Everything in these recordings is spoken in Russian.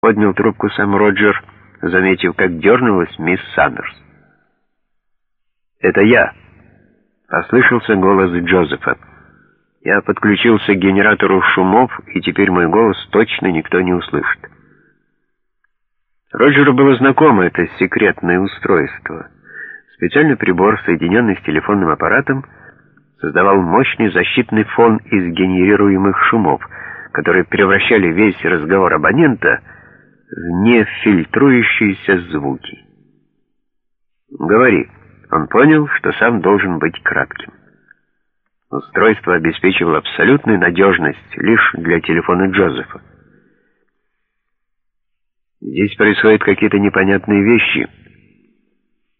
Поднял трубку сам Роджер, заметив, как дернулась мисс Саммерс. «Это я!» — послышался голос Джозефа. Я подключился к генератору шумов, и теперь мой голос точно никто не услышит. Роджеру было знакомо это секретное устройство. Специальный прибор, соединенный с телефонным аппаратом, создавал мощный защитный фон из генерируемых шумов, которые превращали весь разговор абонента в нефильтрующиеся звуки. «Говори». Он понял, что сам должен быть кратким. Устройство обеспечивало абсолютную надежность лишь для телефона Джозефа. Здесь происходят какие-то непонятные вещи.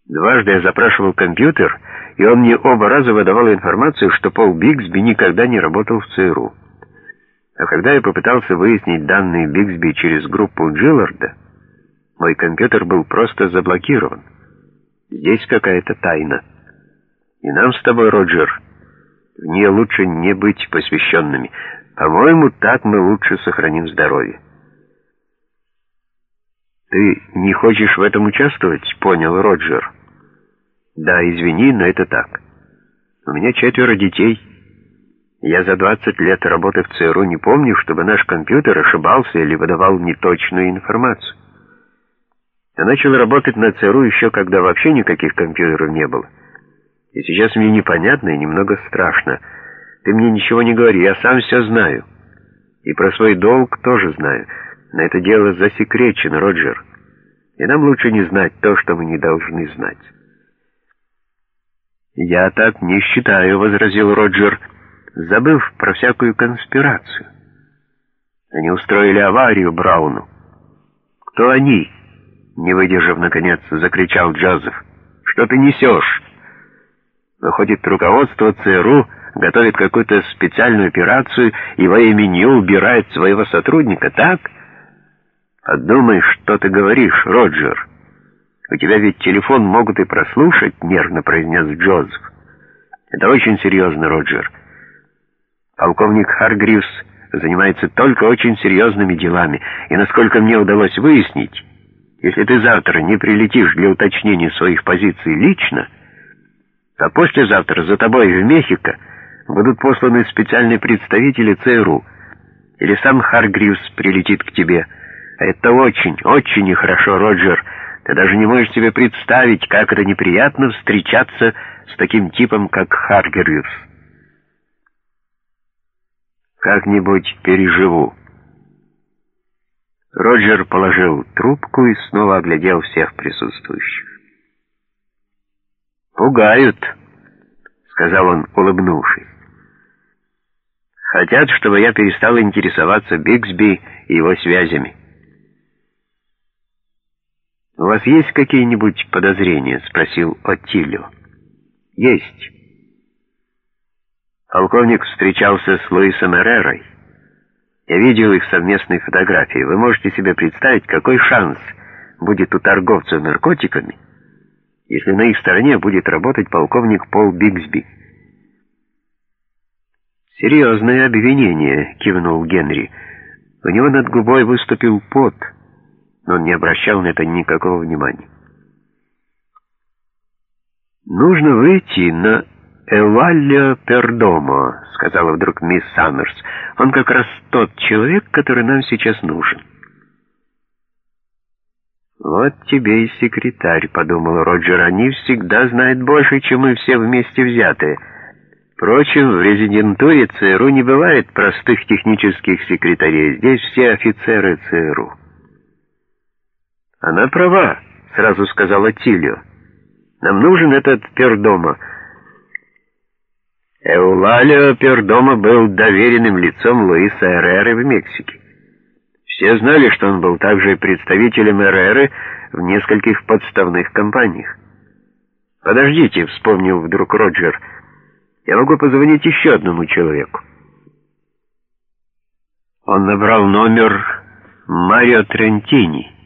Дважды я запрашивал компьютер, и он мне оба раза выдавал информацию, что Пол Бигсби никогда не работал в ЦРУ. А когда я попытался выяснить данные Бигсби через группу Джилларда, мой компьютер был просто заблокирован. Здесь какая-то тайна. И нам с тобой, Роджер, в нее лучше не быть посвященными. По-моему, так мы лучше сохраним здоровье. «Ты не хочешь в этом участвовать?» — понял Роджер. «Да, извини, но это так. У меня четверо детей. Я за 20 лет работы в ЦРУ не помню, чтобы наш компьютер ошибался или выдавал неточную информацию. Я начал работать на ЦРУ еще когда вообще никаких компьютеров не было. И сейчас мне непонятно и немного страшно. Ты мне ничего не говори, я сам все знаю. И про свой долг тоже знаю. Но это дело засекречено, Роджер. И нам лучше не знать то, что мы не должны знать. «Я так не считаю», — возразил Роджер, забыв про всякую конспирацию. Они устроили аварию Брауну. Кто они? Не выдержав, наконец, закричал Джозеф. «Что ты несешь?» Выходит, руководство ЦРУ готовит какую-то специальную операцию и во имя нее убирает своего сотрудника, так? Подумай, что ты говоришь, Роджер. У тебя ведь телефон могут и прослушать, нервно произнес Джозеф. Это очень серьезно, Роджер. Полковник Харгривс занимается только очень серьезными делами, и, насколько мне удалось выяснить, если ты завтра не прилетишь для уточнения своих позиций лично, то послезавтра за тобой в Мехико будут посланы специальные представители ЦРУ, или сам Харгривс прилетит к тебе. Это очень, очень нехорошо, Роджер. Ты даже не можешь себе представить, как это неприятно встречаться с таким типом, как Харгривс. Как-нибудь переживу. Роджер положил трубку и снова оглядел всех присутствующих. «Пугают», — сказал он, улыбнувшись. «Хотят, чтобы я перестал интересоваться Бигсби и его связями». «У вас есть какие-нибудь подозрения?» — спросил Оттилио. «Есть». Полковник встречался с Луисом Эрерой. Я видел их совместные фотографии. Вы можете себе представить, какой шанс будет у торговцев наркотиками, если на их стороне будет работать полковник Пол Бигсби. «Серьезное обвинение», — кивнул Генри. У него над губой выступил пот, но он не обращал на это никакого внимания. «Нужно выйти на Эвалио Пердомо», — сказала вдруг мисс Саммерс. «Он как раз тот человек, который нам сейчас нужен». «Вот тебе и секретарь», — подумал Роджер. «Они всегда знают больше, чем мы все вместе взятые». Впрочем, в резидентуре ЦРУ не бывает простых технических секретарей. Здесь все офицеры ЦРУ. «Она права», — сразу сказала Тилио. «Нам нужен этот пердома». Эулалио Пердома был доверенным лицом Луиса Эреры в Мексике. Все знали, что он был также представителем Эреры в нескольких подставных компаниях. «Подождите», — вспомнил вдруг Роджер, — «я могу позвонить еще одному человеку». Он набрал номер Марио Трентини.